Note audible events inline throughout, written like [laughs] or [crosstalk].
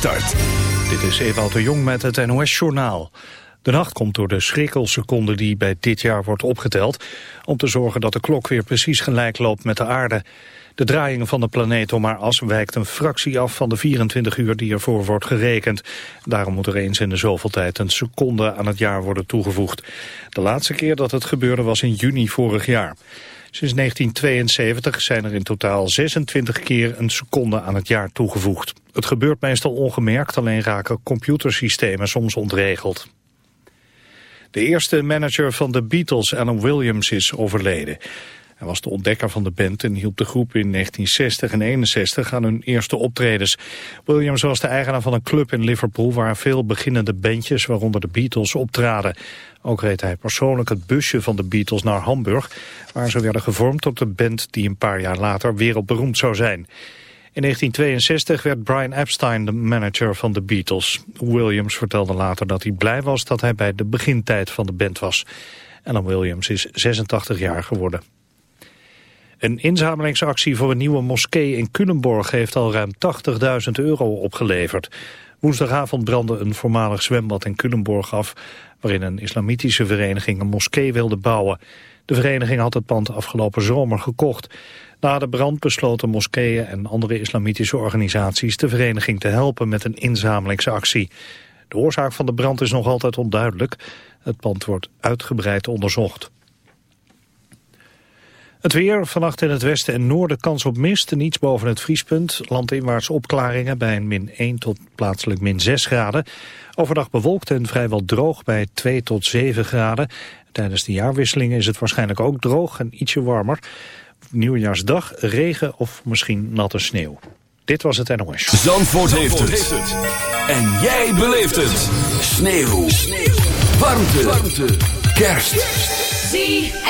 start. Dit is Ewout de Jong met het NOS-journaal. De nacht komt door de schrikkelseconde die bij dit jaar wordt opgeteld... om te zorgen dat de klok weer precies gelijk loopt met de aarde. De draaiing van de planeet om haar as wijkt een fractie af van de 24 uur die ervoor wordt gerekend. Daarom moet er eens in de zoveel tijd een seconde aan het jaar worden toegevoegd. De laatste keer dat het gebeurde was in juni vorig jaar. Sinds 1972 zijn er in totaal 26 keer een seconde aan het jaar toegevoegd. Het gebeurt meestal ongemerkt, alleen raken computersystemen soms ontregeld. De eerste manager van de Beatles, Alan Williams, is overleden. Hij was de ontdekker van de band en hielp de groep in 1960 en 61 aan hun eerste optredens. Williams was de eigenaar van een club in Liverpool waar veel beginnende bandjes, waaronder de Beatles, optraden. Ook reed hij persoonlijk het busje van de Beatles naar Hamburg, waar ze werden gevormd tot de band die een paar jaar later wereldberoemd zou zijn. In 1962 werd Brian Epstein de manager van de Beatles. Williams vertelde later dat hij blij was dat hij bij de begintijd van de band was. Alan Williams is 86 jaar geworden. Een inzamelingsactie voor een nieuwe moskee in Culemborg heeft al ruim 80.000 euro opgeleverd. Woensdagavond brandde een voormalig zwembad in Culemborg af... waarin een islamitische vereniging een moskee wilde bouwen. De vereniging had het pand afgelopen zomer gekocht. Na de brand besloten moskeeën en andere islamitische organisaties... de vereniging te helpen met een inzamelingsactie. De oorzaak van de brand is nog altijd onduidelijk. Het pand wordt uitgebreid onderzocht. Het weer, vannacht in het westen en noorden kans op mist en iets boven het vriespunt. Landinwaarts opklaringen bij een min 1 tot plaatselijk min 6 graden. Overdag bewolkt en vrijwel droog bij 2 tot 7 graden. Tijdens de jaarwisseling is het waarschijnlijk ook droog en ietsje warmer. Nieuwjaarsdag regen of misschien natte sneeuw. Dit was het NOS. Zandvoort, heeft, het. En jij beleeft het. Sneeuw. sneeuw. Warmte. Warmte. Kerst. ZFM.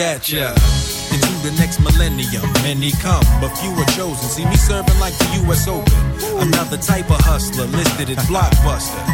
At ya into the next millennium. Many come, but few are chosen. See me serving like the U.S. Open. Another type of hustler listed as [laughs] blockbuster.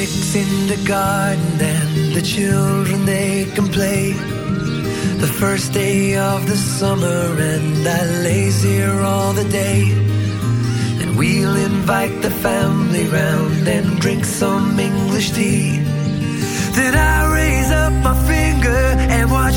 Picnics in the garden and the children they can play. The first day of the summer and I lays here all the day. And we'll invite the family round and drink some English tea. Then I raise up my finger and watch